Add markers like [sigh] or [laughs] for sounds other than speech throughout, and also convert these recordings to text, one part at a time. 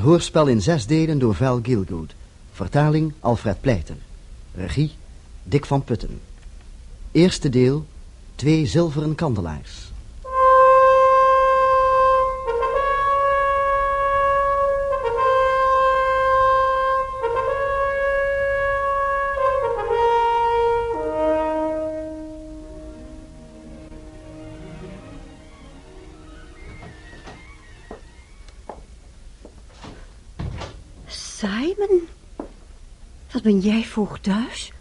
Hoorspel in zes delen door Val Gilgood. Vertaling Alfred Pleiten. Regie Dick van Putten. Eerste deel Twee zilveren kandelaars. Jij vroeg thuis?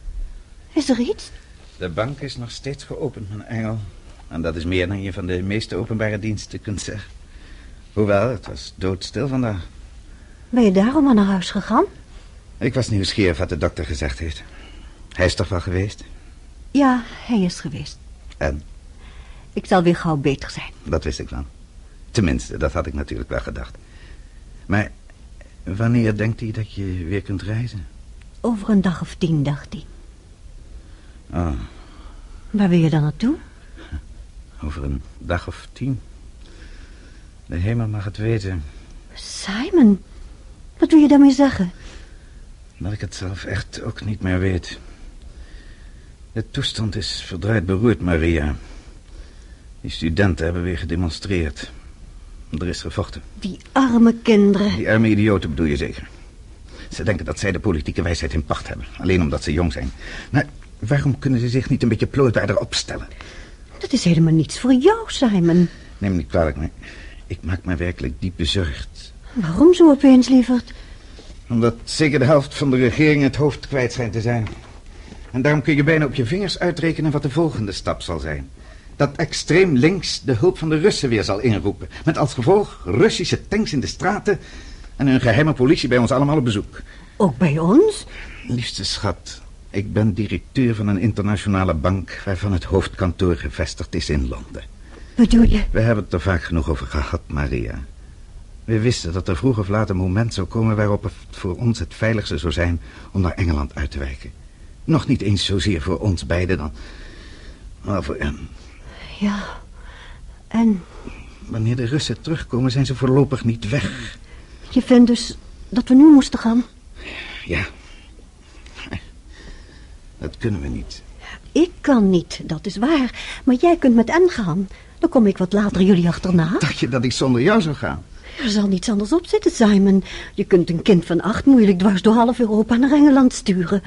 Is er iets? De bank is nog steeds geopend, mijn engel. En dat is meer dan je van de meeste openbare diensten kunt zeggen. Hoewel, het was doodstil vandaag. Ben je daarom al naar huis gegaan? Ik was nieuwsgierig wat de dokter gezegd heeft. Hij is toch wel geweest? Ja, hij is geweest. En? Ik zal weer gauw beter zijn. Dat wist ik wel. Tenminste, dat had ik natuurlijk wel gedacht. Maar wanneer denkt hij dat je weer kunt reizen? Over een dag of tien, dacht hij. Oh, Waar wil je dan naartoe? [laughs] over een dag of tien. De hemel mag het weten. Simon, wat wil je daarmee zeggen? Dat ik het zelf echt ook niet meer weet. De toestand is verdraaid beroerd, Maria. Die studenten hebben weer gedemonstreerd. Er is gevochten. Die arme kinderen. Die arme idioten bedoel je zeker. Ze denken dat zij de politieke wijsheid in pacht hebben. Alleen omdat ze jong zijn. Maar waarom kunnen ze zich niet een beetje plooibaarder opstellen? Dat is helemaal niets voor jou, Simon. Neem me niet kwalijk, maar ik maak me werkelijk diep bezorgd. Waarom zo opeens, lieverd? Omdat zeker de helft van de regering het hoofd kwijt schijnt te zijn. En daarom kun je bijna op je vingers uitrekenen wat de volgende stap zal zijn. Dat extreem links de hulp van de Russen weer zal inroepen. Met als gevolg Russische tanks in de straten en een geheime politie bij ons allemaal op bezoek. Ook bij ons? Liefste schat, ik ben directeur van een internationale bank waarvan het hoofdkantoor gevestigd is in Londen. Bedoel je? We hebben het er vaak genoeg over gehad, Maria. We wisten dat er vroeg of laat een moment zou komen waarop het voor ons het veiligste zou zijn om naar Engeland uit te wijken. Nog niet eens zozeer voor ons beiden dan, maar voor hem. Ja. En Wanneer de Russen terugkomen zijn ze voorlopig niet weg. Je vindt dus dat we nu moesten gaan? Ja. Dat kunnen we niet. Ik kan niet, dat is waar. Maar jij kunt met N gaan. Dan kom ik wat later jullie achterna. Dacht je dat ik zonder jou zou gaan? Er zal niets anders op zitten, Simon. Je kunt een kind van acht moeilijk dwars door half Europa naar Engeland sturen.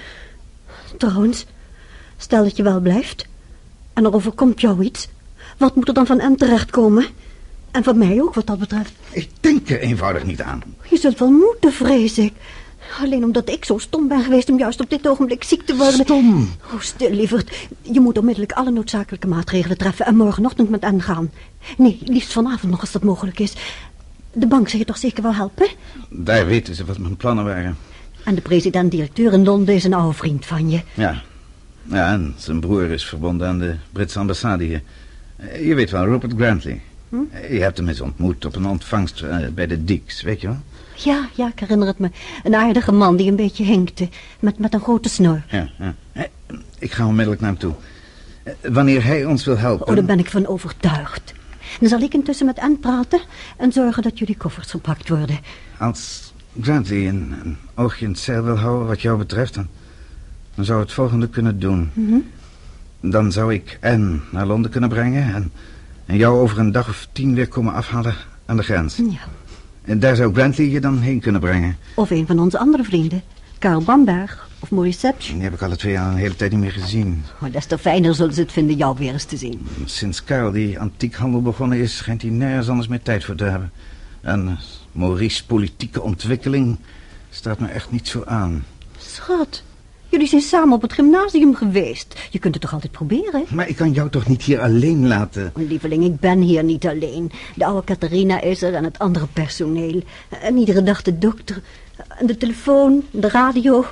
Trouwens, stel dat je wel blijft. En er overkomt jou iets. Wat moet er dan van N terechtkomen? En van mij ook, wat dat betreft. Ik denk er eenvoudig niet aan. Je zult wel moeten, vrees ik. Alleen omdat ik zo stom ben geweest om juist op dit ogenblik ziek te worden. Stom. Oh, stil, lieverd. Je moet onmiddellijk alle noodzakelijke maatregelen treffen en morgenochtend met hen gaan. Nee, liefst vanavond nog als dat mogelijk is. De bank zal je toch zeker wel helpen? Daar weten ze wat mijn plannen waren. En de president-directeur in Londen is een oude vriend van je. Ja. Ja, en zijn broer is verbonden aan de Britse ambassade hier. Je weet wel, Rupert Grantley. Eh, Je hebt hem eens ontmoet op een ontvangst eh, bij de Deeks, weet je wel? Ja, ja, ik herinner het me. Een aardige man die een beetje hinkte. Met, met een grote snor. Ja, ja. Ik ga onmiddellijk naar hem toe. Eh, Wanneer hij ons wil helpen... Oh, daar ben ik van overtuigd. Dan zal ik intussen met Anne praten en zorgen dat jullie koffers gepakt worden. Als Grantley een, een oogje in het zeil wil houden wat jou betreft... dan, dan zou het volgende kunnen doen. Dan zou ik Anne naar Londen kunnen brengen... En, en jou over een dag of tien weer komen afhalen aan de grens. Ja. En daar zou Grantley je dan heen kunnen brengen. Of een van onze andere vrienden. Karl Bamberg of Maurice Sepsch. Die heb ik alle twee al een hele tijd niet meer gezien. Maar des te fijner zullen ze het vinden jou weer eens te zien. Sinds Karel die antiekhandel begonnen is... schijnt hij nergens anders meer tijd voor te hebben. En Maurice's politieke ontwikkeling staat me echt niet zo aan. Schat, jullie zijn samen op het gymnasium geweest. Je kunt het toch altijd proberen? Maar ik kan jou toch niet hier alleen laten? Lieveling, ik ben hier niet alleen. De oude Catharina is er en het andere personeel. En iedere dag de dokter. En de telefoon, de radio.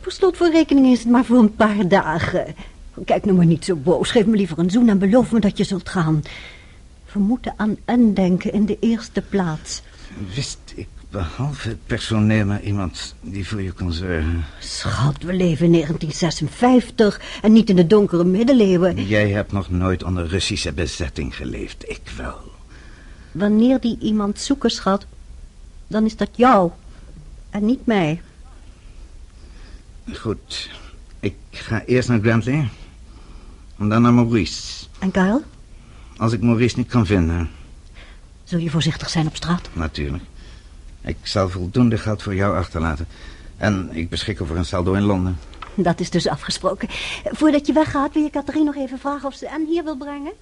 Voor rekening is het maar voor een paar dagen. Kijk nou maar niet zo boos. Geef me liever een zoen en beloof me dat je zult gaan. We moeten aan N denken in de eerste plaats. Wist behalve het personeel maar iemand die voor je kon zorgen. Schat, we leven in 1956 en niet in de donkere middeleeuwen. Jij hebt nog nooit onder Russische bezetting geleefd, ik wel. Wanneer die iemand zoeken, schat, dan is dat jou en niet mij. Goed, ik ga eerst naar Grantley en dan naar Maurice. En Karel, Als ik Maurice niet kan vinden, zul je voorzichtig zijn op straat? natuurlijk. Ik zal voldoende geld voor jou achterlaten. En ik beschik over een saldo in Londen. Dat is dus afgesproken. Voordat je weggaat, wil je Catherine nog even vragen of ze Anne hier wil brengen?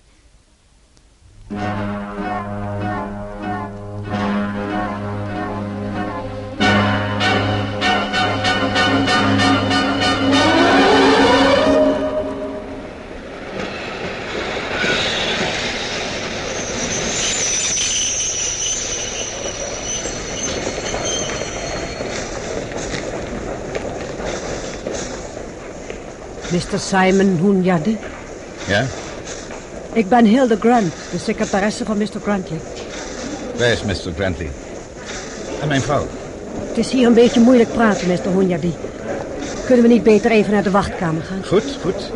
Mr. Simon Hunyadi. Ja? Ik ben Hilde Grant, de secretaresse van Mr. Grantley. Waar is Mr. Grantley? En mijn vrouw? Het is hier een beetje moeilijk praten, Mr. Hunyadi. Kunnen we niet beter even naar de wachtkamer gaan? Goed, goed.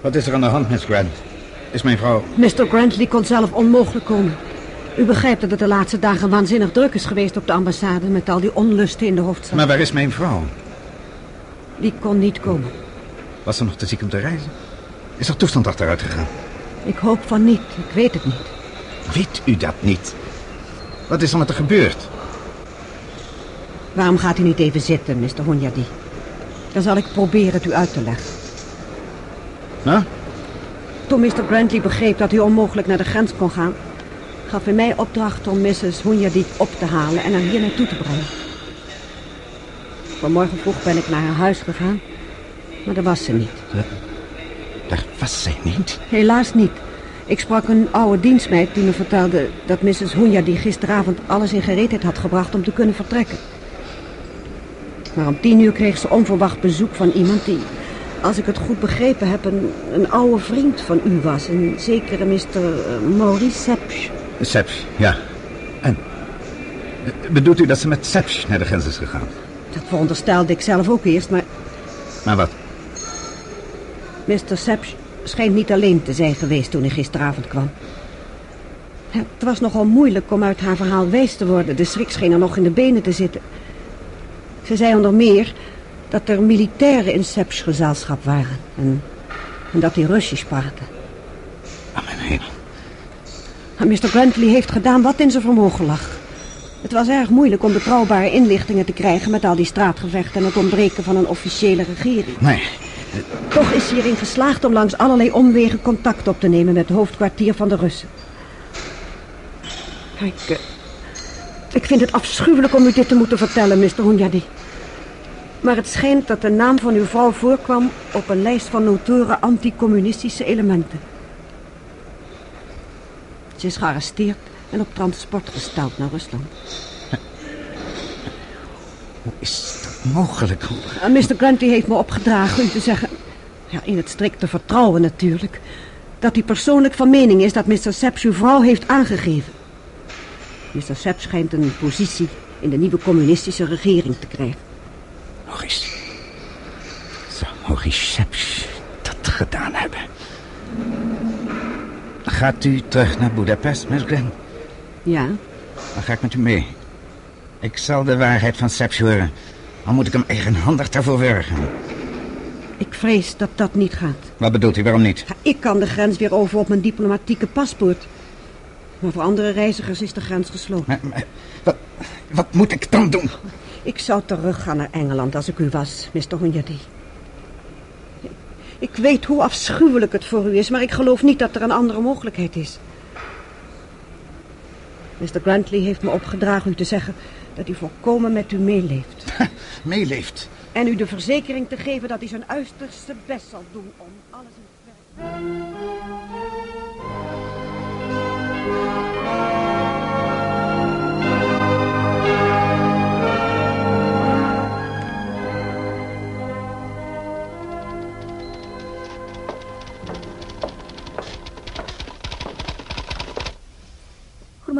Wat is er aan de hand, Miss Grant? Is mijn vrouw... Mr. Grantley kon zelf onmogelijk komen. U begrijpt dat het de laatste dagen waanzinnig druk is geweest op de ambassade... met al die onlusten in de hoofdstad. Maar waar is mijn vrouw? Die kon niet komen. Was ze nog te ziek om te reizen? Is er toestand achteruit gegaan? Ik hoop van niet. Ik weet het niet. Weet u dat niet? Wat is er met haar gebeurd? Waarom gaat u niet even zitten, Mr. Hunyadi? Dan zal ik proberen het u uit te leggen. Huh? Toen Mr. Grantley begreep dat hij onmogelijk naar de grens kon gaan... gaf hij mij opdracht om Mrs. Hunyadi op te halen en haar hier naartoe te brengen. Vanmorgen vroeg ben ik naar haar huis gegaan, maar daar was ze niet. Daar was zij niet. Helaas niet. Ik sprak een oude dienstmeid die me vertelde dat Mrs. Hunyadi gisteravond alles in gereedheid had gebracht om te kunnen vertrekken. Maar om tien uur kreeg ze onverwacht bezoek van iemand die, als ik het goed begrepen heb, een, een oude vriend van u was. Een zekere Mr. Maurice Sepsch. Sepsch, ja. En? Eh, Bedoelt u dat ze met Sepsch naar de grens is gegaan? Dat veronderstelde ik zelf ook eerst, maar Maar wat? Mr. Sepsch schijnt niet alleen te zijn geweest toen hij gisteravond kwam. Het was nogal moeilijk om uit haar verhaal wijs te worden. De schrik scheen er nog in de benen te zitten. Ze zei onder meer dat er militairen in gezelschap waren. En, en dat die Russisch praten. Ah, mijn hemel. Maar Mr. Grantley heeft gedaan wat in zijn vermogen lag. Het was erg moeilijk om betrouwbare inlichtingen te krijgen... met al die straatgevechten en het ontbreken van een officiële regering. Nee, Toch is hij erin geslaagd om langs allerlei omwegen contact op te nemen met het hoofdkwartier van de Russen. Ik, eh, ik vind het afschuwelijk om u dit te moeten vertellen, Mr. Hunyadi. Maar het schijnt dat de naam van uw vrouw voorkwam op een lijst van notoire anticommunistische elementen. Ze is gearresteerd en op transport gesteld naar Rusland. [laughs] hoe is dat mogelijk? Mr. Grantley heeft me opgedragen u te zeggen... Ja, in het strikte vertrouwen natuurlijk... dat hij persoonlijk van mening is dat Mr. Seps uw vrouw heeft aangegeven. Mr. Seps schijnt een positie in de nieuwe communistische regering te krijgen. Maurice. Sepsch dat gedaan hebben? Gaat u terug naar Budapest, Miss Grant? Ja, Dan ga ik met u mee. Ik zal de waarheid van Sepsch horen. Al moet ik hem eigenhandig daarvoor werken. ik vrees dat dat niet gaat. Wat bedoelt u, waarom niet? Ja, ik kan de grens weer over op mijn diplomatieke paspoort. Maar voor andere reizigers is de grens gesloten. Maar, maar, wat, wat moet ik dan doen? Ik zou teruggaan naar Engeland als ik u was, Mr. Hunyadi. Ik weet hoe afschuwelijk het voor u is, maar ik geloof niet dat er een andere mogelijkheid is. Mr. Grantley heeft me opgedragen u te zeggen dat hij volkomen met u meeleeft. [laughs] Meeleeft. En u de verzekering te geven dat hij zijn uiterste best zal doen om alles in het werk...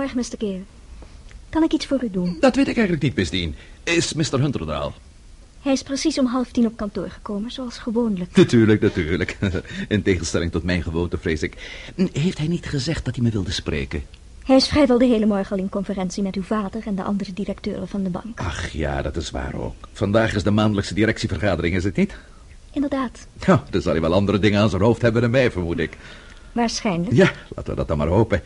Goedemorgen, Mr. Gale. Kan ik iets voor u doen? Dat weet ik eigenlijk niet, Miss Dean. Is Mr. Hunter er al? Hij is precies om half tien op kantoor gekomen, zoals gewoonlijk. [laughs] Natuurlijk, natuurlijk. In tegenstelling tot mijn gewoonte, vrees ik. Heeft hij niet gezegd dat hij me wilde spreken? Hij is vrijwel de hele morgen al in conferentie met uw vader en de andere directeuren van de bank. Ach ja, dat is waar ook. Vandaag is de maandelijkse directievergadering, is het niet? Inderdaad, Ja, dan zal hij wel andere dingen aan zijn hoofd hebben dan mij, vermoed ik. waarschijnlijk. Ja, laten we dat dan maar hopen.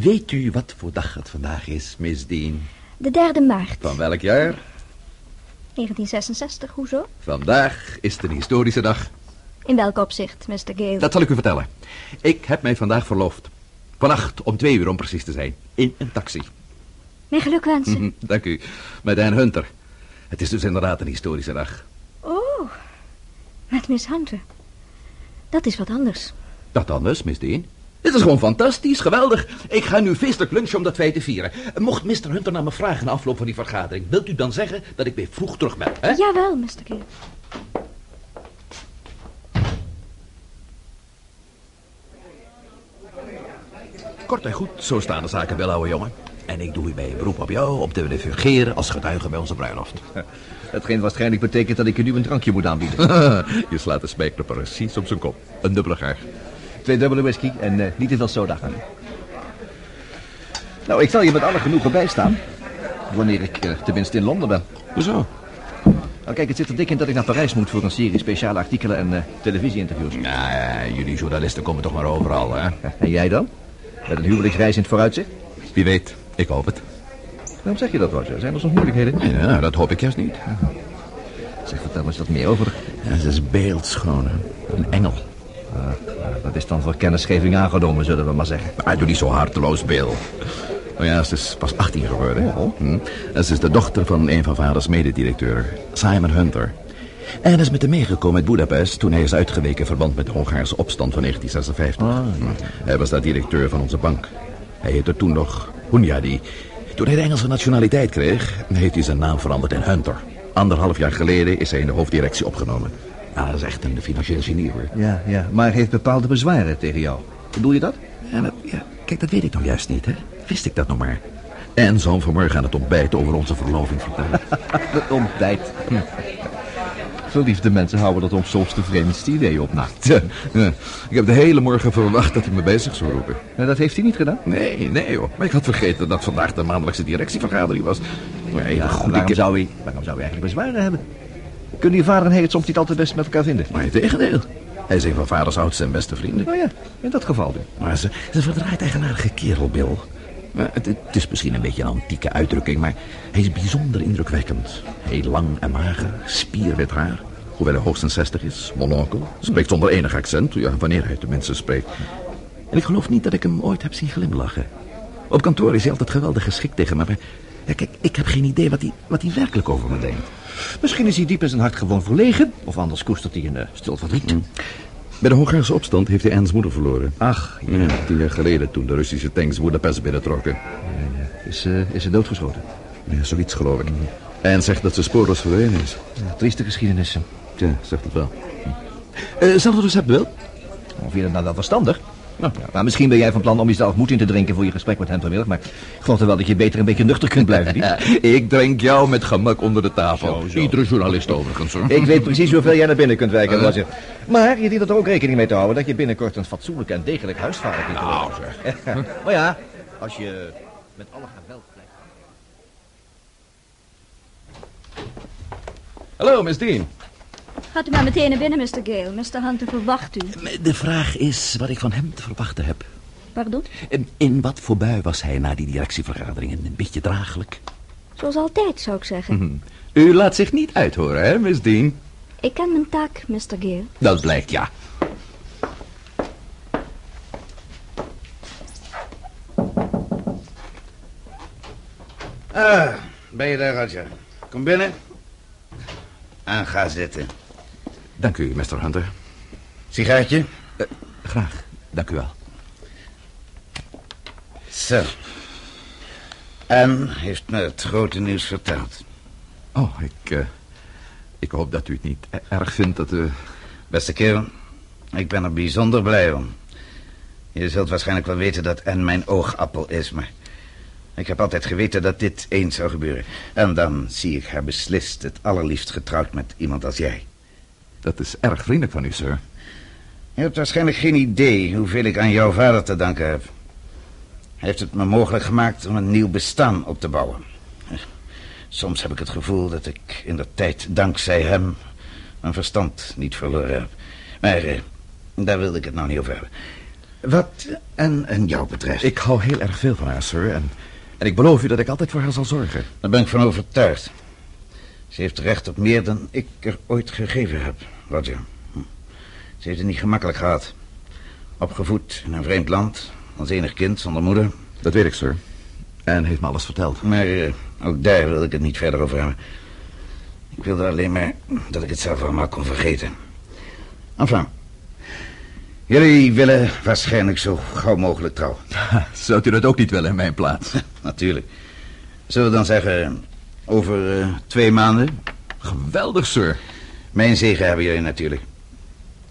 Weet u wat voor dag het vandaag is, Miss Dean? De derde maart, Van welk jaar? 1966, hoezo? Vandaag is het een historische dag. In welk opzicht, Mr. Gale? Dat zal ik u vertellen. Ik heb mij vandaag verloofd. Vannacht om twee uur om precies te zijn. In een taxi. Mijn gelukwensen. Mhm, Dank u. Met Anne Hunter. Het is dus inderdaad een historische dag. Oh, met Miss Hunter. Dat is wat anders. Dat anders, Miss Dean? Dit is gewoon fantastisch, geweldig. Ik ga nu feestelijk lunchen om dat feit te vieren. Mocht Mr. Hunter naar me vragen na afloop van die vergadering... wilt u dan zeggen dat ik weer vroeg terug ben, hè? Jawel, Mr. Gale. Kort en goed, zo staan de zaken wel, ouwe jongen. En ik doe hierbij een beroep op jou om te willen fungeren als getuige bij onze bruiloft. [laughs] Hetgeen waarschijnlijk betekent dat ik je nu een drankje moet aanbieden. [laughs] Je slaat de spijker precies op zijn kop. Een dubbele gaar. Twee dubbele whisky en eh, niet te veel soda gaan. Nou, ik zal je met alle genoegen bijstaan. Wanneer ik eh, tenminste in Londen ben. Hoezo? Nou, kijk, het zit er dik in dat ik naar Parijs moet voor een serie speciale artikelen en eh televisieinterviews. Nou, ja, jullie journalisten komen toch maar overal, hè? [laughs] En jij dan? Met een huwelijksreis in het vooruitzicht? Wie weet, ik hoop het. Waarom zeg je dat, Roger? Zijn er soms moeilijkheden? Ja, dat hoop ik juist niet. Zeg, vertel eens wat meer over. Ja, ze is beeldschoon, hè? Een engel. Ah, nou, dat is dan voor kennisgeving aangenomen, zullen we maar zeggen. Maar doe niet zo harteloos, Bill. Nou ja, ze is pas 18 geworden. Hm. En ze is de dochter van een van vaders mededirecteur, Simon Hunter. En is met hem meegekomen uit Budapest toen hij is uitgeweken in verband met de Hongaarse opstand van 1956. Hm. Hij was daar directeur van onze bank. Hij heette toen nog Hunyadi. Toen hij de Engelse nationaliteit kreeg, heeft hij zijn naam veranderd in Hunter. Anderhalf jaar geleden is hij in de hoofddirectie opgenomen. Ja, dat is echt een financieel genie, hoor. Ja, ja, maar hij heeft bepaalde bezwaren tegen jou. Bedoel je dat? Ja, dat, ja, kijk, dat weet ik nog juist niet, hè. Wist ik dat nog maar. En zal vanmorgen aan het ontbijt over onze verloving vertellen. [laughs] Het ontbijt. Hm. Verliefde mensen houden dat om soms de vreemdste idee op na. Tja, [laughs] ja, ik heb de hele morgen verwacht dat hij me zich zou roepen. En dat heeft hij niet gedaan? Nee, nee hoor. Maar ik had vergeten dat vandaag de maandelijkse directievergadering was. Maar Ja, goed, waarom, ik- zou hij, waarom zou hij eigenlijk bezwaren hebben? Kunnen je vader en hij het soms niet altijd best met elkaar vinden? Maar in tegendeel. Hij is een van vaders oudste en beste vrienden. Nou ja, in dat geval dus. Maar ze, ze verdraait eigenaardige kerel, Bill. Het, het is misschien een beetje een antieke uitdrukking, maar hij is bijzonder indrukwekkend. Heel lang en mager, spierwit haar. Hoewel hij hoogstens 60 is, mononkel. Spreekt zonder enig accent, ja, wanneer hij tenminste spreekt. En ik geloof niet dat ik hem ooit heb zien glimlachen. Op kantoor is hij altijd geweldig geschikt tegen me, maar... Ja, kijk, ik heb geen idee wat hij, wat hij werkelijk over me denkt. Misschien is hij diep in zijn hart gewoon verlegen. Of anders koestert hij een eh, stil verdriet. Bij de Hongaarse opstand heeft hij Anne's moeder verloren. Ach, Ja, tien jaar geleden toen de Russische tanks Budapest binnentrokken. is, eh, is ze doodgeschoten? Ja, zoiets geloof ik. En zegt dat ze spoorloos verdwenen is. Ja, trieste geschiedenis. Ja, zegt het wel. Eh zelfde recept wel? Of je dat nou wel verstandig? Nou, ja, maar misschien ben jij van plan om jezelf moed in te drinken voor je gesprek met hem vanmiddag. Maar ik geloof er wel dat je beter een beetje nuchter kunt blijven. niet? [laughs] ik drink jou met gemak onder de tafel. Zo, zo. Iedere journalist overigens, hoor. Ik weet precies hoeveel jij naar binnen kunt wijken, Roger. Maar je dient er ook rekening mee te houden dat je binnenkort een fatsoenlijk en degelijk huisvader kunt worden. Nou, zeg. [laughs] maar ja, als je met alle geweld blijft. Hallo, Miss Dean. Gaat u maar meteen naar binnen, Mr. Gale. Mr. Hunter verwacht u. De vraag is wat ik van hem te verwachten heb. Pardon? In- In wat voor bui was hij na die directievergadering? Een beetje draaglijk. Zoals altijd, zou ik zeggen. U laat zich niet uithoren, hè, Miss Dean? Ik ken mijn taak, Mr. Gale. Dat blijkt, ja. Ah, ben je daar, Roger? Kom binnen. En ga zitten. Dank u, Mr. Hunter. Sigaartje? Graag, dank u wel. Zo. En heeft me het grote nieuws verteld. Oh, ik, eh, ik hoop dat u het niet e- erg vindt dat... eh Beste kerel, ik ben er bijzonder blij om. Je zult waarschijnlijk wel weten dat Anne mijn oogappel is, maar... Ik heb altijd geweten dat dit eens zou gebeuren. En dan zie ik haar beslist het allerliefst getrouwd met iemand als jij. Dat is erg vriendelijk van u, sir. Je hebt waarschijnlijk geen idee hoeveel ik aan jouw vader te danken heb. Hij heeft het me mogelijk gemaakt om een nieuw bestaan op te bouwen. Soms heb ik het gevoel dat ik in de tijd dankzij hem mijn verstand niet verloren heb. Maar eh, daar wilde ik het nou niet over hebben. Wat en, en jou betreft... Ik hou heel erg veel van haar, sir. En, en ik beloof u dat ik altijd voor haar zal zorgen. Daar ben ik van overtuigd. Ze heeft recht op meer dan ik er ooit gegeven heb, Roger. Ze heeft het niet gemakkelijk gehad. Opgevoed in een vreemd land, als enig kind zonder moeder. Dat weet ik, sir. En heeft me alles verteld. Maar eh, ook daar wil ik het niet verder over hebben. Ik wilde alleen maar dat ik het zelf allemaal kon vergeten. Enfin. Jullie willen waarschijnlijk zo gauw mogelijk trouwen. [laughs] Zou u dat ook niet willen in mijn plaats? [laughs] Natuurlijk. Zullen we dan zeggen over eh, twee maanden? Geweldig, sir. Mijn zegen hebben jullie natuurlijk.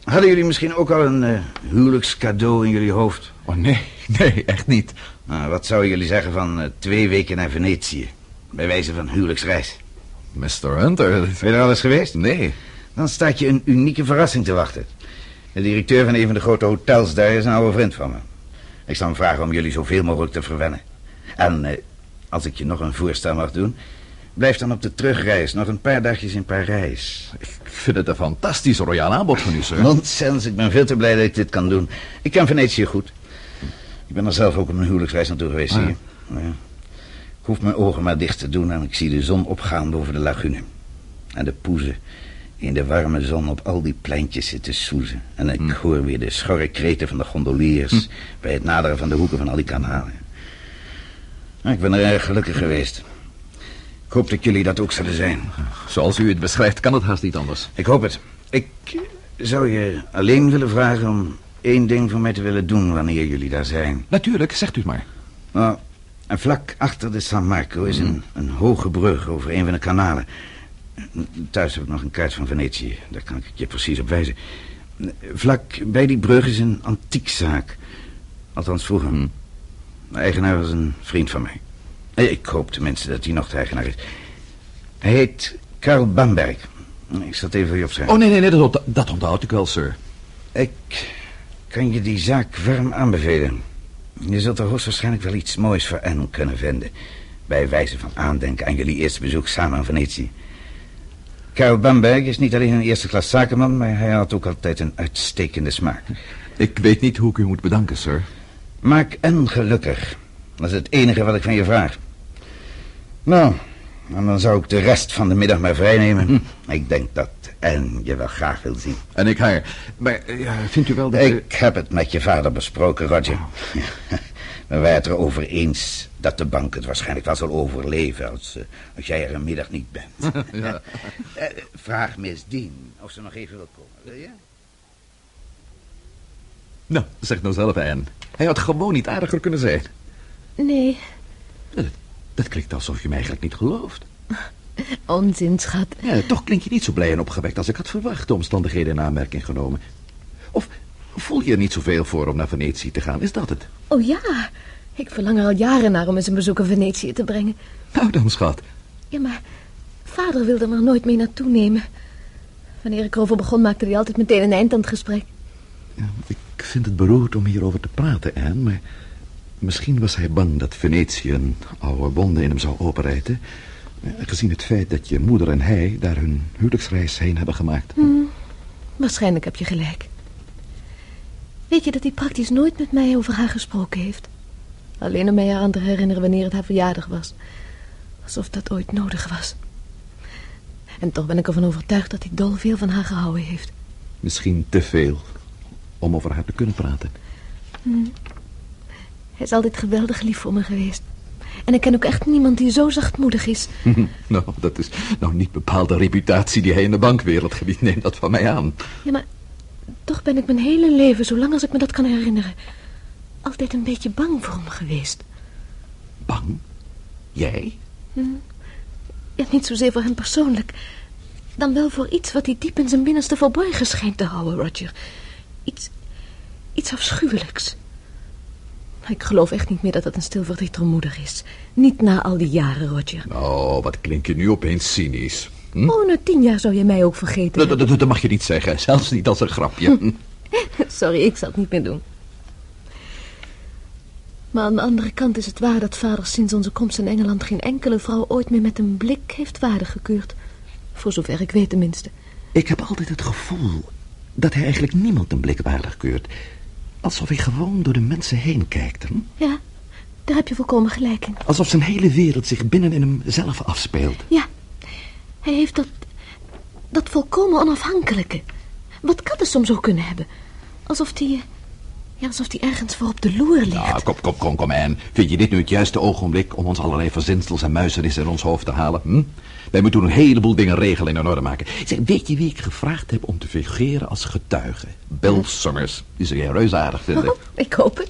Hadden jullie misschien ook al een eh, huwelijkscadeau in jullie hoofd? Oh, nee. [laughs] Nee, echt niet. Nou, wat zouden jullie zeggen van eh, twee weken naar Venetië? Bij wijze van huwelijksreis. Mr. Hunter. Ben je er al eens geweest? Nee. Dan staat je een unieke verrassing te wachten. De directeur van een van de grote hotels daar is een oude vriend van me. Ik zal hem vragen om jullie zoveel mogelijk te verwennen. En eh, als ik je nog een voorstel mag doen... blijf dan op de terugreis nog een paar dagjes in Parijs. Ik vind het een fantastisch royaal aanbod van u, sir. Nonsens, ik ben veel te blij dat ik dit kan doen. Ik ken Venetië goed. Ik ben er zelf ook op een huwelijksreis naartoe geweest, zie je. Nou ja. Ik hoef mijn ogen maar dicht te doen en ik zie de zon opgaan boven de lagune. En de poezen in de warme zon op al die pleintjes zitten soezen. En ik hoor weer de schorre kreten van de gondoliers... bij het naderen van de hoeken van al die kanalen. Ik ben er erg gelukkig geweest. Ik hoop dat jullie dat ook zullen zijn. Zoals u het beschrijft, kan het haast niet anders. Ik hoop het. Ik zou je alleen willen vragen om één ding voor mij te willen doen wanneer jullie daar zijn. Natuurlijk, zegt u het maar. Nou, en vlak achter de San Marco is een, een hoge brug over een van de kanalen. Thuis heb ik nog een kaart van Venetië. Daar kan ik je precies op wijzen. Vlak bij die brug is een antiekzaak. Althans vroeger. De eigenaar was een vriend van mij. Ik hoop tenminste dat hij nog de eigenaar is. Hij heet Karl Bamberg. Ik zal het even voor je opschrijven. Oh, nee, nee, nee, dat, ont- dat onthoud ik wel, sir. Ik kan je die zaak warm aanbevelen. Je zult er hoogstwaarschijnlijk wel iets moois voor Anne kunnen vinden. Bij wijze van aandenken aan jullie eerste bezoek samen aan Venetië. Karl Bamberg is niet alleen een eerste klas zakenman... maar hij had ook altijd een uitstekende smaak. Ik weet niet hoe ik u moet bedanken, sir. Maak Anne gelukkig. Dat is het enige wat ik van je vraag. Nou, en dan zou ik de rest van de middag maar vrijnemen. Ik denk dat Anne je wel graag wil zien. En ik haar. Maar eh, ja, vindt u wel dat... Ik heb het met je vader besproken, Roger. [laughs] We waren het erover eens dat de bank het waarschijnlijk wel zal overleven als, eh, als jij er een middag niet bent. [laughs] Ja. Eh, vraag Miss Dean of ze nog even wil komen, wil je? Nou, zeg nou zelf, Anne. Hij had gewoon niet aardiger kunnen zijn. Nee, Dat, dat klinkt alsof je me eigenlijk niet gelooft. [laughs] onzin, schat. Ja, toch klink je niet zo blij en opgewekt als ik had verwacht, de omstandigheden in aanmerking genomen. Of voel je er niet zoveel voor om naar Venetië te gaan? Is dat het? Oh ja, ik verlang er al jaren naar om eens een bezoek aan Venetië te brengen. Nou dan, schat. Ja, maar vader wilde me er nooit mee naartoe nemen. Wanneer ik erover begon, maakte hij altijd meteen een eind aan het gesprek. Ja, ik vind het beroerd om hierover te praten, Anne, maar... Misschien was hij bang dat Venetië een oude wonde in hem zou openrijten... eh, gezien het feit dat je moeder en hij daar hun huwelijksreis heen hebben gemaakt. Waarschijnlijk heb je gelijk. Weet je dat hij praktisch nooit met mij over haar gesproken heeft? Alleen om mij eraan te herinneren wanneer het haar verjaardag was. Alsof dat ooit nodig was. En toch ben ik ervan overtuigd dat hij dol veel van haar gehouden heeft. Misschien te veel om over haar te kunnen praten. Hij is altijd geweldig lief voor me geweest. En ik ken ook echt niemand die zo zachtmoedig is. [laughs] nou, dat is nou niet bepaald de reputatie die hij in de bankwereld geniet. Neem dat van mij aan. Ja, maar toch ben ik mijn hele leven, zolang als ik me dat kan herinneren, altijd een beetje bang voor hem geweest. Bang? Jij? Ja, niet zozeer voor hem persoonlijk, dan wel voor iets wat hij diep in zijn binnenste verborgen schijnt te houden, Roger. Iets, iets afschuwelijks. Ik geloof echt niet meer dat het een stilverdrietige moeder is. Niet na al die jaren, Roger. Oh, wat klink je nu opeens cynisch. Hm? Oh, na tien jaar zou je mij ook vergeten Dat, dat, dat mag je niet zeggen, [laughs] zelfs niet als een grapje. [laughs] Sorry, ik zal het niet meer doen. Maar aan de andere kant is het waar dat vader sinds onze komst in Engeland geen enkele vrouw ooit meer met een blik heeft waardegekeurd. Voor zover ik weet tenminste. Ik heb altijd het gevoel dat hij eigenlijk niemand een blik waardig keurt. Alsof hij gewoon door de mensen heen kijkt. Hm? Ja, daar heb je volkomen gelijk in. Alsof zijn hele wereld zich binnen in hemzelf afspeelt. Ja, hij heeft dat, dat volkomen onafhankelijke. Wat katten soms ook kunnen hebben. Alsof die, ja, alsof die ergens voor op de loer ligt. Ah, kom, kom, kom, kom, Anne. Vind je dit nu het juiste ogenblik om ons allerlei verzinsels en muizenissen in ons hoofd te halen? Hm? Wij moeten een heleboel dingen regelen en in orde maken. Zeg, weet je wie ik gevraagd heb om te figureren als getuige? Bill Summers. Die zou jij reuzaardig vinden. Oh, ik hoop het.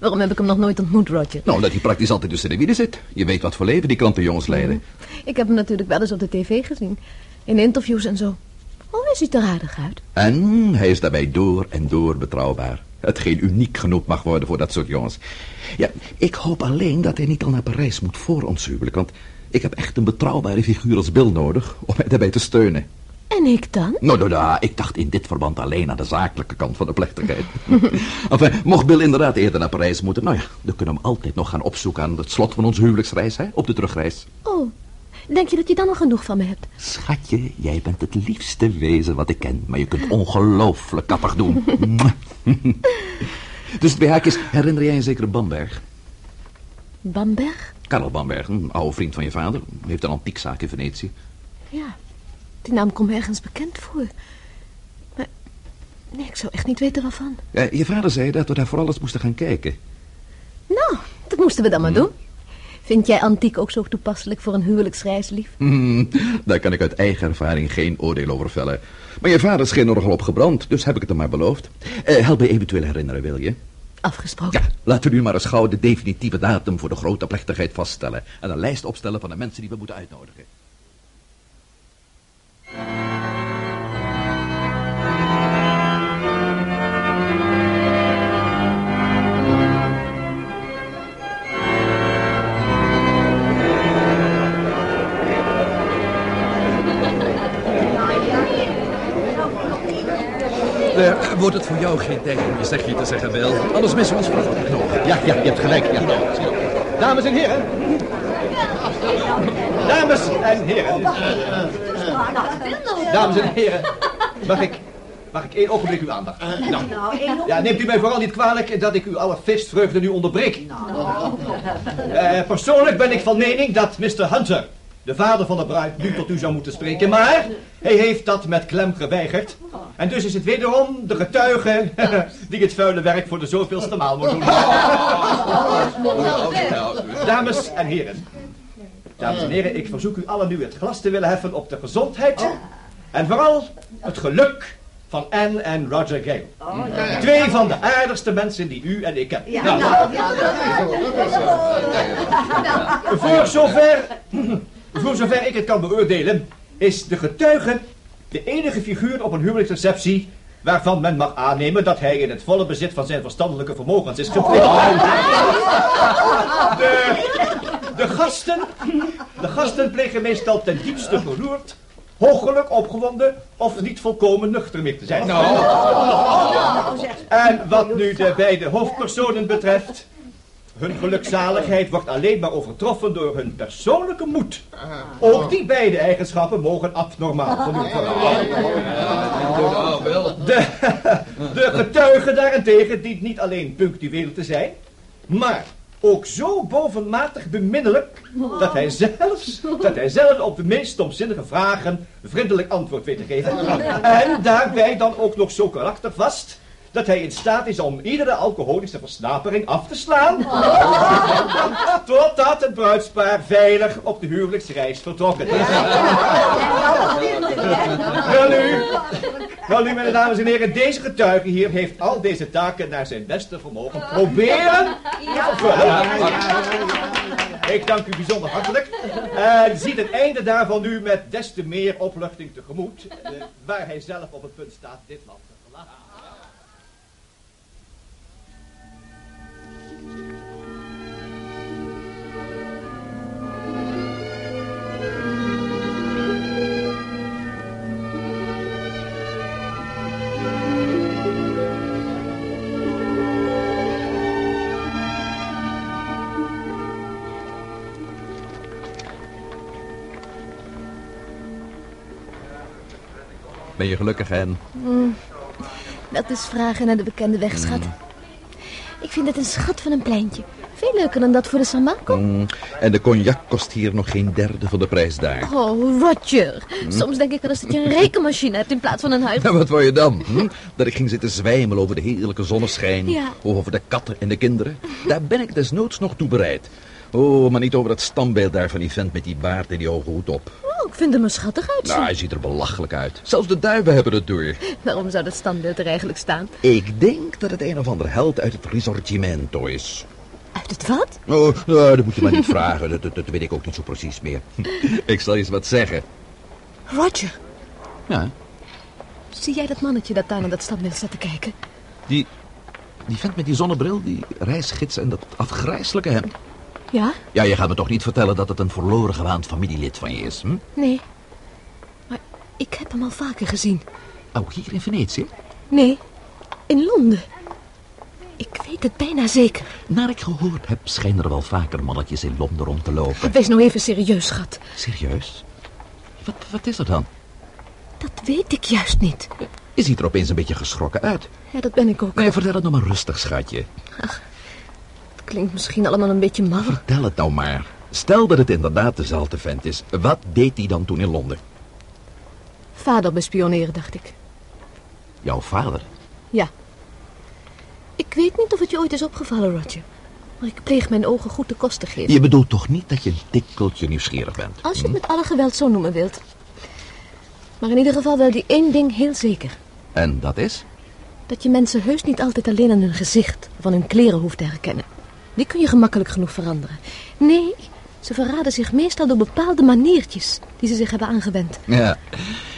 Waarom heb ik hem nog nooit ontmoet, Roger? Nou, omdat hij praktisch altijd tussen de wielen zit. Je weet wat voor leven die krantenjongens leiden. Ik heb hem natuurlijk wel eens op de tv gezien. In interviews en zo. Oh, hij ziet er aardig uit. En hij is daarbij door en door betrouwbaar. Hetgeen uniek genoeg mag worden voor dat soort jongens. Ja, ik hoop alleen dat hij niet al naar Parijs moet voor ons huwelijk. Want ik heb echt een betrouwbare figuur als Bill nodig om mij daarbij te steunen. En ik dan? Nou, nou, nou, ik dacht in dit verband alleen aan de zakelijke kant van de plechtigheid. [laughs] enfin, mocht Bill inderdaad eerder naar Parijs moeten, nou ja, dan kunnen we hem altijd nog gaan opzoeken aan het slot van onze huwelijksreis, hè, op de terugreis. Oh, denk je dat je dan nog genoeg van me hebt? Schatje, jij bent het liefste wezen wat ik ken, maar je kunt ongelooflijk kappig doen. [laughs] [laughs] dus twee haakjes, herinner jij een zekere Bamberg? Bamberg? Karel Bamberg, een oude vriend van je vader, heeft een antiekzaak in Venetië. Ja, die naam komt ergens bekend voor. Maar, nee, ik zou echt niet weten waarvan. Je vader zei dat we daar vooral eens moesten gaan kijken. Nou, dat moesten we dan maar doen. Vind jij antiek ook zo toepasselijk voor een huwelijksreis, lief? Hmm, daar kan ik uit eigen ervaring geen oordeel over vellen. Maar je vader scheen nogal op gebrand, dus heb ik het hem maar beloofd. Eh, help me eventueel herinneren, wil je? Afgesproken. Ja, laten we nu maar eens gauw de definitieve datum voor de grote plechtigheid vaststellen. En een lijst opstellen van de mensen die we moeten uitnodigen. Eh, wordt het voor jou geen tijd om je zegje te zeggen, Bill? Anders missen we ons nog. Ja, ja, je hebt gelijk. Ja. Dames en heren. Dames en heren. Dames en heren. Mag ik, mag ik één ogenblik uw aandacht? Nou, ja, neemt u mij vooral niet kwalijk dat ik uw alle feestvreugde nu onderbreek. Eh, persoonlijk ben ik van mening dat Mr. Hunter, de vader van de bruid, nu tot u zou moeten spreken. Maar hij heeft dat met klem geweigerd. En dus is het wederom de getuige [laughs] die het vuile werk voor de zoveelste maal moet doen. Dames en heren. Dames en heren, ik verzoek u allen nu het glas te willen heffen op de gezondheid. En vooral het geluk van Anne en Roger Gale. Twee van de aardigste mensen die u en ik ken. Nou, voor zover, voor zover ik het kan beoordelen, is de getuige de enige figuur op een huwelijksreceptie waarvan men mag aannemen dat hij in het volle bezit van zijn verstandelijke vermogens is geprikt. De, de gasten, de gasten plegen meestal ten diepste geroerd, hoogelijk opgewonden of niet volkomen nuchter meer te zijn. En wat nu de beide hoofdpersonen betreft, hun gelukzaligheid wordt alleen maar overtroffen door hun persoonlijke moed. Ook die beide eigenschappen mogen abnormaal genoemd worden. De, de getuige daarentegen dient niet alleen punctueel te zijn, maar ook zo bovenmatig beminnelijk dat hij zelfs, dat hij zelf op de meest stomzinnige vragen vriendelijk antwoord weet te geven. En daarbij dan ook nog zo karaktervast dat hij in staat is om iedere alcoholische versnapering af te slaan. [laughs] Totdat het bruidspaar veilig op de huwelijksreis vertrokken is. Wel nu, wel nu, mijn dames en heren, deze getuige hier heeft al deze taken naar zijn beste vermogen proberen te vervullen. Ik dank u bijzonder hartelijk. En ziet het einde daarvan nu met des te meer opluchting tegemoet, eh, waar hij zelf op het punt staat dit land Ben je gelukkig, hen? Mm, dat is vragen naar de bekende weg, schat. Mm. Ik vind het een schat van een pleintje. Veel leuker dan dat voor de San Marco. Mm, En de cognac kost hier nog geen derde van de prijs daar. Oh, Roger. Soms denk ik wel eens dat je een rekenmachine hebt in plaats van een huis. Nou, wat wou je dan? Hm? Dat ik ging zitten zwijmelen over de heerlijke zonneschijn. Ja. Over de katten en de kinderen. Daar ben ik desnoods nog toe bereid. Oh, maar niet over dat standbeeld daar van die vent met die baard en die hoge hoed op. Vind hem er schattig uitzien. Nou, hij ziet er belachelijk uit. Zelfs de duiven hebben het door. Waarom zou dat standbeeld er eigenlijk staan? Ik denk dat het een of ander held uit het Risorgimento is. Uit het wat? Oh, nou, dat moet je maar niet [laughs] vragen. Dat, dat, dat weet ik ook niet zo precies meer. [laughs] Ik zal je eens wat zeggen. Roger, Ja, zie jij dat mannetje dat daar naar dat standbeeld staat te kijken? die, die vent met die zonnebril, die reisgids en dat afgrijselijke hemd. Ja? Ja, je gaat me toch niet vertellen dat het een verloren gewaand familielid van je is, hm? Nee. Maar ik heb hem al vaker gezien. Oh, hier in Venetië? Nee, in Londen. Ik weet het bijna zeker. Naar ik gehoord heb, schijnen er wel vaker mannetjes in Londen rond te lopen. Wees nou even serieus, schat. Serieus? Wat, wat is er dan? Dat weet ik juist niet. Je ziet er opeens een beetje geschrokken uit. Ja, dat ben ik ook. Nee, vertel het nou maar rustig, schatje. Het klinkt misschien allemaal een beetje mal. Vertel het nou maar. Stel dat het inderdaad dezelfde vent is. Wat deed hij dan toen in Londen? Vader bespioneren, dacht ik. Jouw vader? Ja. Ik weet niet of het je ooit is opgevallen, Roger. Maar ik pleeg mijn ogen goed de kost te geven. Je bedoelt toch niet dat je een tikkeltje nieuwsgierig bent? Als je het met alle geweld zo noemen wilt. Maar in ieder geval wel die één ding heel zeker. En dat is? Dat je mensen heus niet altijd alleen aan hun gezicht of aan hun kleren hoeft te herkennen. Die kun je gemakkelijk genoeg veranderen. Nee, ze verraden zich meestal door bepaalde maniertjes die ze zich hebben aangewend. Ja.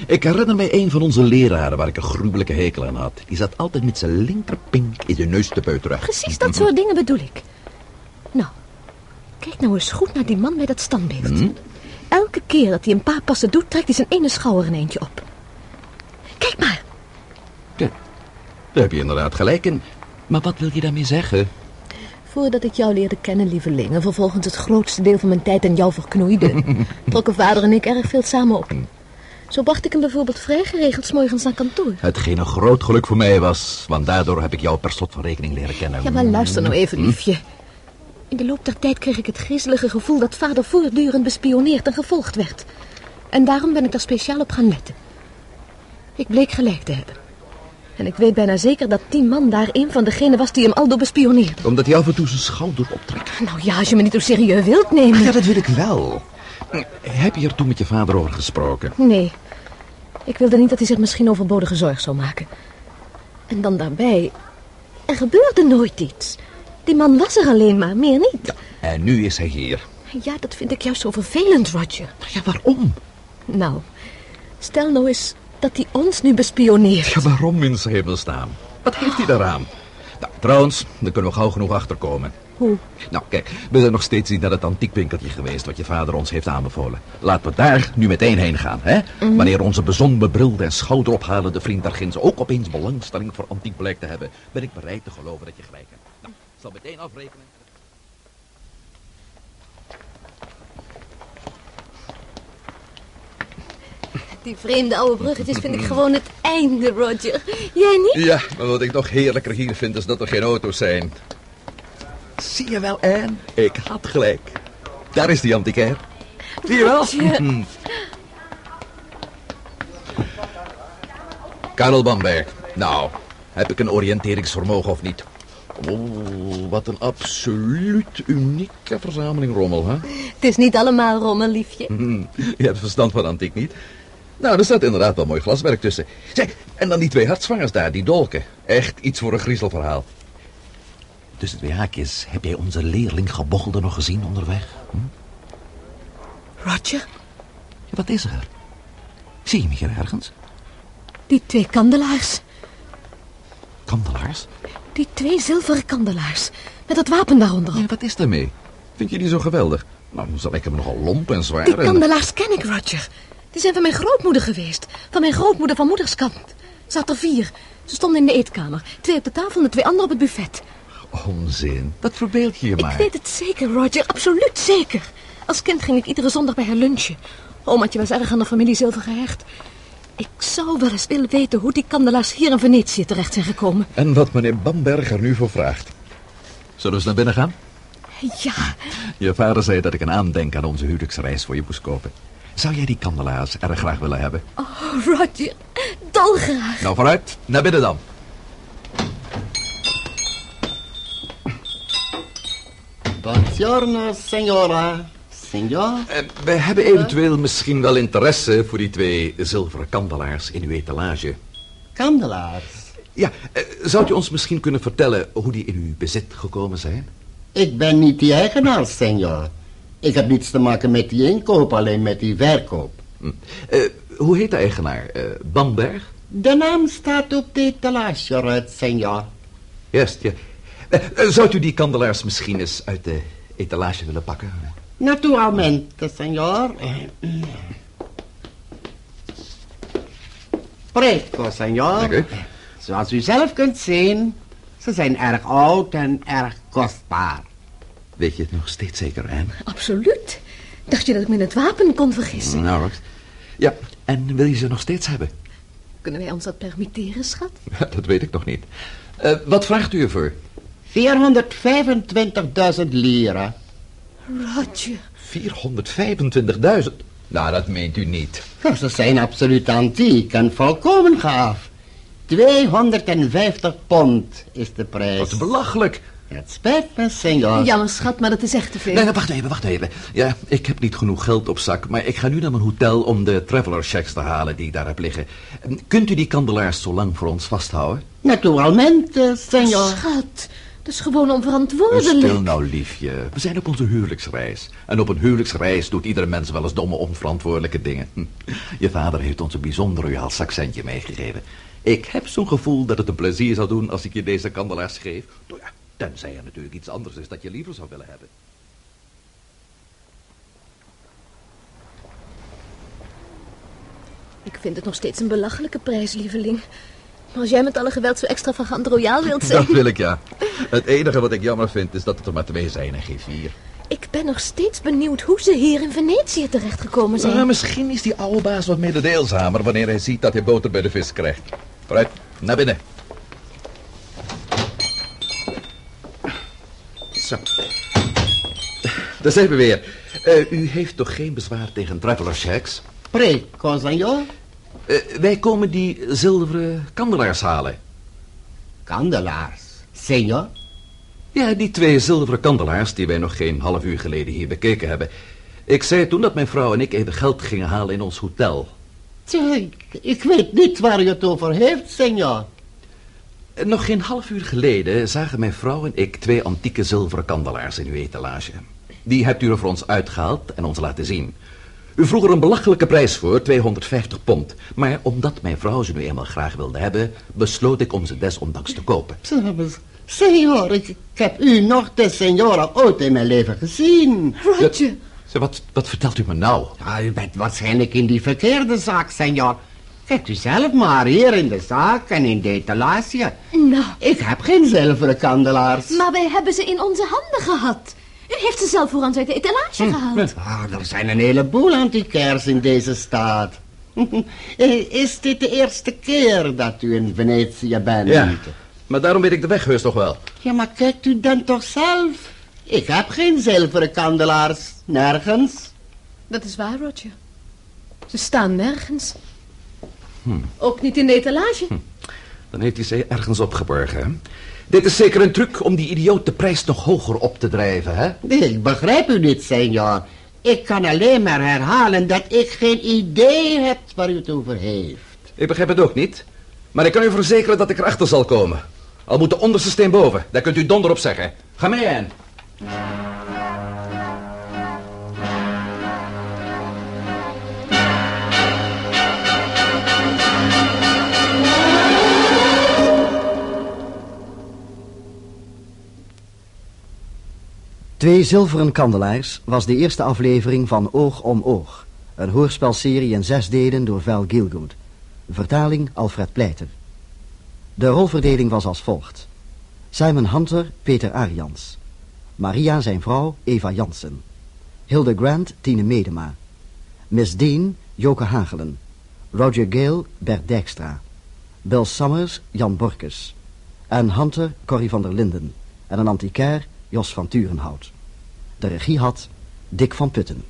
Ik herinner mij een van onze leraren waar ik een gruwelijke hekel aan had. Die zat altijd met zijn linkerpink in de neus te peuteren. Precies dat soort dingen bedoel ik. Nou, kijk nou eens goed naar die man bij dat standbeeld. Hm? Elke keer dat hij een paar passen doet, trekt hij zijn ene schouder een eentje op. Kijk maar, Daar heb je inderdaad gelijk in. Maar wat wil je daarmee zeggen? Voordat ik jou leerde kennen, lieveling, en vervolgens het grootste deel van mijn tijd aan jou verknoeide, [laughs] trokken vader en ik erg veel samen op. Zo bracht ik hem bijvoorbeeld vrij geregeld morgens naar kantoor. Hetgeen een groot geluk voor mij was, want daardoor heb ik jou per slot van rekening leren kennen. Ja, maar luister nou even, liefje. In de loop der tijd kreeg ik het griezelige gevoel dat vader voortdurend bespioneerd en gevolgd werd. En daarom ben ik daar speciaal op gaan letten. Ik bleek gelijk te hebben. En ik weet bijna zeker dat die man daar een van degenen was die hem aldoor bespioneerde. Omdat hij af en toe zijn schouder optrekt. Nou ja, als je me niet zo serieus wilt nemen. Ja, dat wil ik wel. Heb je er toen met je vader over gesproken? Nee, ik wilde niet dat hij zich misschien overbodige zorg zou maken. En dan daarbij, er gebeurde nooit iets. Die man was er alleen maar, meer niet. En nu is hij hier. Ja, dat vind ik juist zo vervelend, Roger. Ja, waarom? Nou, stel nou eens dat hij ons nu bespioneert. Ja, waarom in hemelsnaam? Wat heeft hij daaraan? Nou, trouwens, daar kunnen we gauw genoeg achterkomen. Hoe? Nou, kijk, we zijn nog steeds niet naar het antiekwinkeltje geweest... wat je vader ons heeft aanbevolen. Laten we daar nu meteen heen gaan, hè? Wanneer onze bezonbebrilde en schouderophalende vriend daar ginds... ook opeens belangstelling voor antiek blijkt te hebben... ben ik bereid te geloven dat je gelijk hebt. Nou, ik zal meteen afrekenen. Die vreemde oude bruggetjes vind ik gewoon het einde, Roger. Jij niet? Ja, maar wat ik nog heerlijker hier vind is dat er geen auto's zijn. Zie je wel, Anne? Ik had gelijk. Daar is die antiquair. Zie je wel? Roger. [laughs] Karel Bamberg. Nou, heb ik een oriënteringsvermogen of niet? Oh, wat een absoluut unieke verzameling rommel, hè? Het is niet allemaal rommel, liefje. Hm, Je hebt verstand van antiek niet. Nou, er staat inderdaad wel mooi glaswerk tussen. Zeg, en dan die twee hartsvangers daar, die dolken. Echt iets voor een griezelverhaal. Tussen twee haakjes, heb jij onze leerling gebochelde nog gezien onderweg? Hm? Roger, Ja, wat is er? Zie je hem hier ergens? die twee kandelaars. Kandelaars? Die twee zilveren kandelaars. Met dat wapen daaronder. Ja, wat is daarmee? Vind je die zo geweldig? Nou, ze lijken me nogal lomp en zwaar. Die en- kandelaars ken ik, Roger. Die zijn van mijn grootmoeder geweest. Van mijn grootmoeder van moederskant. Ze had er vier. Ze stonden in de eetkamer. Twee op de tafel en twee andere op het buffet. Onzin. Dat verbeeld je je maar. Ik weet het zeker, Roger. Absoluut zeker. Als kind ging ik iedere zondag bij haar lunchen. Omaatje was erg aan de familie Zilver gehecht. Ik zou wel eens willen weten hoe die kandelaars hier in Venetië terecht zijn gekomen. En wat meneer Bamberg er nu voor vraagt. Zullen we eens naar binnen gaan? Ja, Je vader zei dat ik een aandenk aan onze huwelijksreis voor je moest kopen. Zou jij die kandelaars erg graag willen hebben? oh, Roger, dolgraag. Nou, vooruit. Naar binnen dan. Buongiorno, signora. Signor? Eh, wij hebben eventueel misschien wel interesse voor die twee zilveren kandelaars in uw etalage. Kandelaars. Ja, eh, zou u ons misschien kunnen vertellen hoe die in uw bezit gekomen zijn? Ik ben niet die eigenaar, signor. Ik heb niets te maken met die inkoop, alleen met die verkoop. Hm. Eh, hoe heet de eigenaar? Eh, Bamberg? De naam staat op de etalage signor. Juist, ja. Eh, zou u die kandelaars misschien eens uit de etalage willen pakken? Naturalmente. Prego, signor. Dank u. Zoals u zelf kunt zien, ze zijn erg oud en erg kostbaar. Weet je het nog steeds zeker, Anne? Absoluut. Dacht je dat ik me in het wapen kon vergissen? Nou, Rox. Ja, en wil je ze nog steeds hebben? Kunnen wij ons dat permitteren, schat? [laughs] Ja, dat weet ik nog niet. Eh, wat vraagt u ervoor? 425.000 lira. Roger. 425.000? Nou, dat meent u niet. Ze zijn absoluut antiek en volkomen gaaf. 250 pond is de prijs. Wat belachelijk. Het spijt me, senor. Jammer, schat, maar dat is echt te veel. Nee, nee, wacht even, wacht even. Ja, ik heb niet genoeg geld op zak, maar ik ga nu naar mijn hotel om de traveler checks te halen die ik daar heb liggen. Kunt u die kandelaars zo lang voor ons vasthouden? Naturalmente, senor. Schat, dat is gewoon onverantwoordelijk. Stil nou, liefje. We zijn op onze huwelijksreis. En op een huwelijksreis doet iedere mens wel eens domme, onverantwoordelijke dingen. Hm. Je vader heeft ons een bijzonder royaal zakcentje meegegeven. Ik heb zo'n gevoel dat het een plezier zou doen als ik je deze kandelaars geef. Nou ja, tenzij er natuurlijk iets anders is dat je liever zou willen hebben. Ik vind het nog steeds een belachelijke prijs, lieveling. Maar als jij met alle geweld zo extravagant royaal wilt [laughs] zijn... Dat wil ik, ja. Het enige wat ik jammer vind is dat het er maar twee zijn en geen vier. Ik ben nog steeds benieuwd hoe ze hier in Venetië terechtgekomen zijn. Nou, misschien is die oude baas wat mededeelzamer wanneer hij ziet dat hij boter bij de vis krijgt. Vooruit, naar binnen. Zo. Daar zijn we weer. Eh, u heeft toch geen bezwaar tegen traveler checks? Prego, senor. Eh, wij komen die zilveren kandelaars halen. Kandelaars. Senor? Ja, die twee zilveren kandelaars die wij nog geen half uur geleden hier bekeken hebben. Ik zei toen dat mijn vrouw en ik even geld gingen halen in ons hotel. Tja, ik, ik weet niet waar je het over heeft, senor. Nog geen half uur geleden zagen mijn vrouw en ik twee antieke zilveren kandelaars in uw etalage. Die hebt u er voor ons uitgehaald en ons laten zien. U vroeg er een belachelijke prijs voor, 250 pond. Maar omdat mijn vrouw ze nu eenmaal graag wilde hebben, besloot ik om ze desondanks te kopen. Senor, ik, heb u nog de senora ooit in mijn leven gezien. Roger, wat, wat vertelt u me nou? Ja, u bent waarschijnlijk in die verkeerde zaak, senor. Kijk u zelf maar hier in de zaak en in de etalage. nou, Ik heb geen zilveren kandelaars. maar wij hebben ze in onze handen gehad. U heeft ze zelf voor ons uit de etalage gehaald. Ah, er zijn een heleboel antiquairs in deze stad. [laughs] Eh, Is dit de eerste keer dat u in Venetië bent? Ja, maar daarom weet ik de weg heus toch wel. Ja, maar kijkt u dan toch zelf? Ik heb geen zilveren kandelaars. Nergens. Dat is waar, Roger. Ze staan nergens. Ook niet in de etalage. Dan heeft hij ze ergens opgeborgen, hè? Dit is zeker een truc om die idioot de prijs nog hoger op te drijven, hè? Nee, ik begrijp u niet, senor. Ik kan alleen maar herhalen dat ik geen idee heb waar u het over heeft. Ik begrijp het ook niet. Maar ik kan u verzekeren dat ik erachter zal komen. Al moet de onderste steen boven. Daar kunt u donder op zeggen. Ga mee, Anne. Twee zilveren kandelaars was de eerste aflevering van Oog om Oog. Een hoorspelserie in zes delen door Val Gilgood. Vertaling Alfred Pleiter. De rolverdeling was als volgt. Simon Hunter, Peter Arians. Maria, zijn vrouw, Eva Jansen. Hilde Grant, Tine Medema. Miss Dean, Joke Hagelen. Roger Gale, Bert Dijkstra. Bill Summers, Jan Borkes. En Hunter, Corrie van der Linden. En een antiquair, Jos van Turenhout. De regie had Dick van Putten.